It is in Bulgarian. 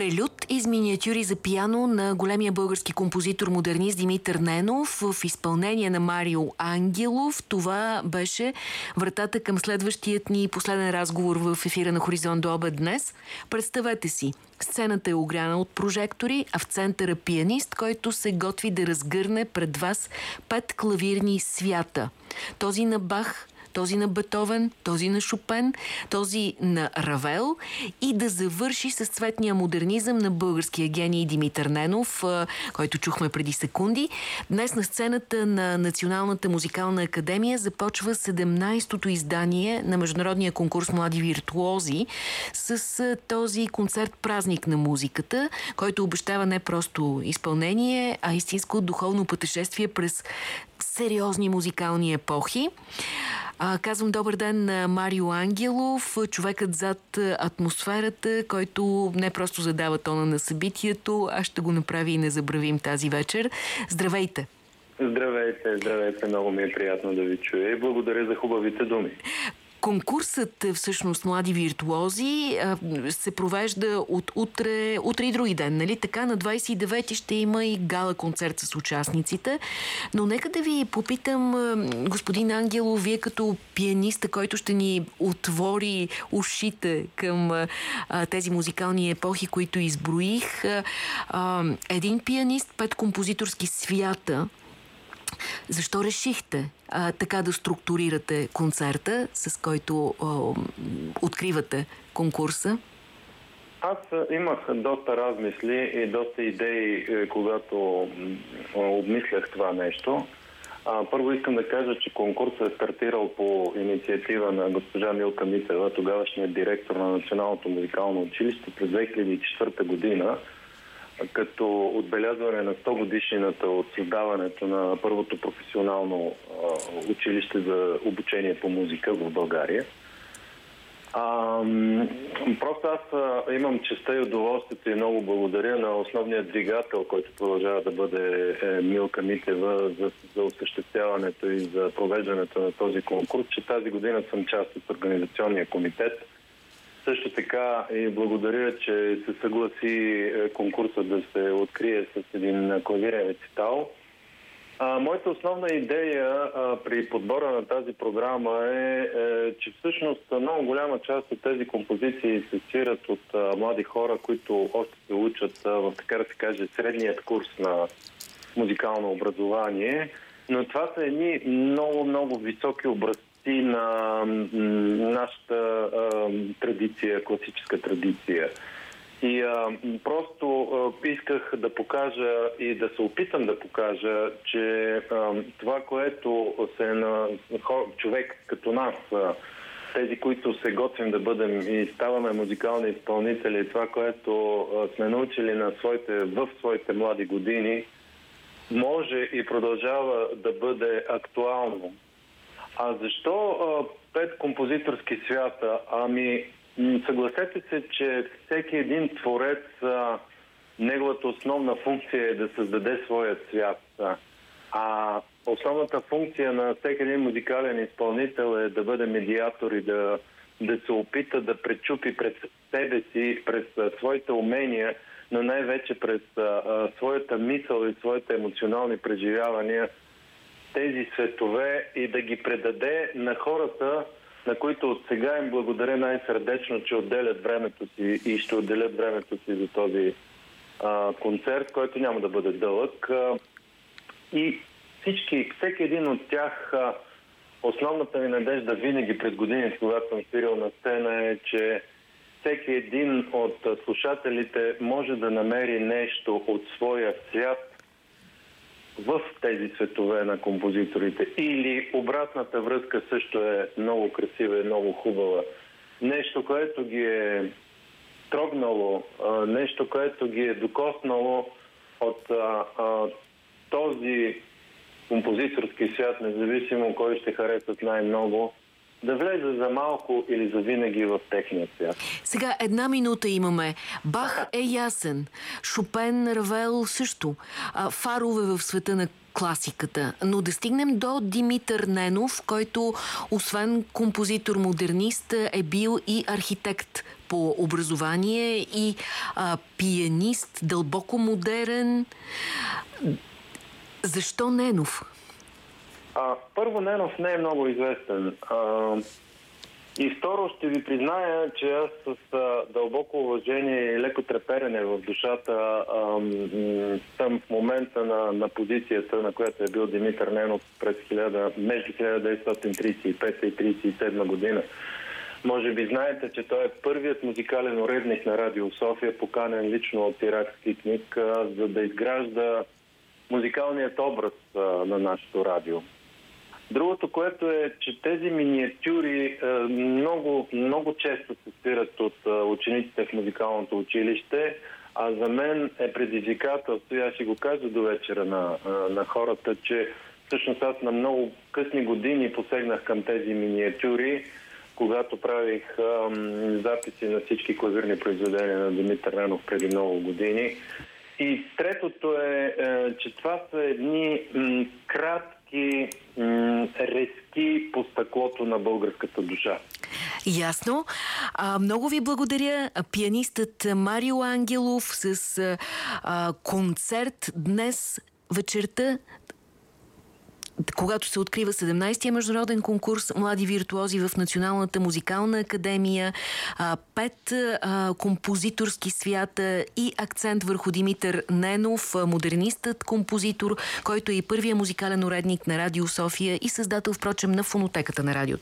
Прелюд из миниатюри за пиано на големия български композитор-модернист Димитър Ненов в изпълнение на Марио Ангелов. Това беше вратата към следващият ни последен разговор в ефира на Хоризонт до обед днес. Представете си, сцената е огряна от прожектори, а в центъра пианист, който се готви да разгърне пред вас пет клавирни свята. Този на Бах, този на Бетовен, този на Шопен, този на Равел и да завърши с цветния модернизъм на българския гений Димитър Ненов, който чухме преди секунди. Днес на сцената на Националната музикална академия започва 17-то издание на Международния конкурс Млади виртуози с този концерт-празник на музиката, който обещава не просто изпълнение, а истинско духовно пътешествие през сериозни музикални епохи. Казвам добър ден на Марио Ангелов, човекът зад атмосферата, който не просто задава тона на събитието, а ще го направи и не забравим тази вечер. Здравейте! Здравейте, здравейте, много ми е приятно да ви чуя и благодаря за хубавите думи. Конкурсът е, всъщност Млади виртуози се провежда от утре, утре и други ден, нали? Така на 29 ще има и гала концерт с участниците. Но нека да ви попитам, господин Ангелов, вие като пианиста, който ще ни отвори ушите към тези музикални епохи, които изброих. Един пианист, пет композиторски свята, защо решихте а, така да структурирате концерта, с който а, откривате конкурса? Аз имах доста размисли и доста идеи, е, когато обмислях това нещо. А, първо искам да кажа, че конкурсът е стартирал по инициатива на госпожа Милка Митева, тогавашният директор на Националното музикално училище през 2004 година като отбелязване на 100 годишнината от създаването на първото професионално училище за обучение по музика в България. А, просто аз имам честа и удоволствието и много благодаря на основния двигател, който продължава да бъде е, Милка Митева за, за осъществяването и за провеждането на този конкурс, че тази година съм част от организационния комитет също така и благодаря, че се съгласи е, конкурсът да се открие с един клавирен рецитал. А, моята основна идея а, при подбора на тази програма е, е, че всъщност много голяма част от тези композиции се свират от а, млади хора, които още се учат а, в, така да се каже, средният курс на музикално образование. Но това са едни много, много високи образци части на нашата традиция, класическа традиция. И а, просто а, исках да покажа и да се опитам да покажа, че а, това, което се на хор, човек като нас, а, тези, които се готвим да бъдем и ставаме музикални изпълнители, това, което а, сме научили на своите, в своите млади години, може и продължава да бъде актуално а защо а, пет композиторски свята? Ами, съгласете се, че всеки един творец, а, неговата основна функция е да създаде своя свят. А основната функция на всеки един музикален изпълнител е да бъде медиатор и да, да се опита да пречупи пред себе си, през а, своите умения, но най-вече през а, а, своята мисъл и своите емоционални преживявания – тези светове и да ги предаде на хората, на които от сега им благодаря най-сърдечно, че отделят времето си и ще отделят времето си за този а, концерт, който няма да бъде дълъг. А, и всички, всеки един от тях, а, основната ми надежда винаги през годините, когато съм спирал на сцена е, че всеки един от слушателите може да намери нещо от своя свят, в тези светове на композиторите. Или обратната връзка също е много красива и много хубава. Нещо, което ги е трогнало, нещо, което ги е докоснало от а, а, този композиторски свят, независимо кой ще харесат най-много, да влезе за малко или за винаги в техния свят. Сега една минута имаме. Бах е ясен. Шопен, Равел също. Фарове в света на класиката, но да стигнем до Димитър Ненов, който освен композитор-модернист е бил и архитект по образование и а, пианист, дълбоко модерен. Защо Ненов? А, първо, Ненов не е много известен. А, и второ, ще ви призная, че аз с а, дълбоко уважение и леко треперене в душата а, съм в момента на, на позицията, на която е бил Димитър Ненов през 1000, между 1935 и 1937 година. Може би знаете, че той е първият музикален уредник на Радио София, поканен лично от иракски книг, за да изгражда музикалният образ а, на нашето радио. Другото, което е, че тези миниатюри а, много, много често се спират от а, учениците в музикалното училище, а за мен е предизвикателство, и аз ще го кажа до вечера на, на хората, че всъщност аз на много късни години посегнах към тези миниатюри, когато правих записи на всички клавирни произведения на Димитър Ренов преди много години. И третото е, е че това са едни кратки м, резки по стъклото на българската душа. Ясно. А, много ви благодаря. Пианистът Марио Ангелов с а, концерт днес вечерта когато се открива 17-я международен конкурс Млади виртуози в Националната музикална академия, пет композиторски свята и акцент върху Димитър Ненов, модернистът композитор, който е и първия музикален уредник на Радио София и създател, впрочем, на фонотеката на радиото.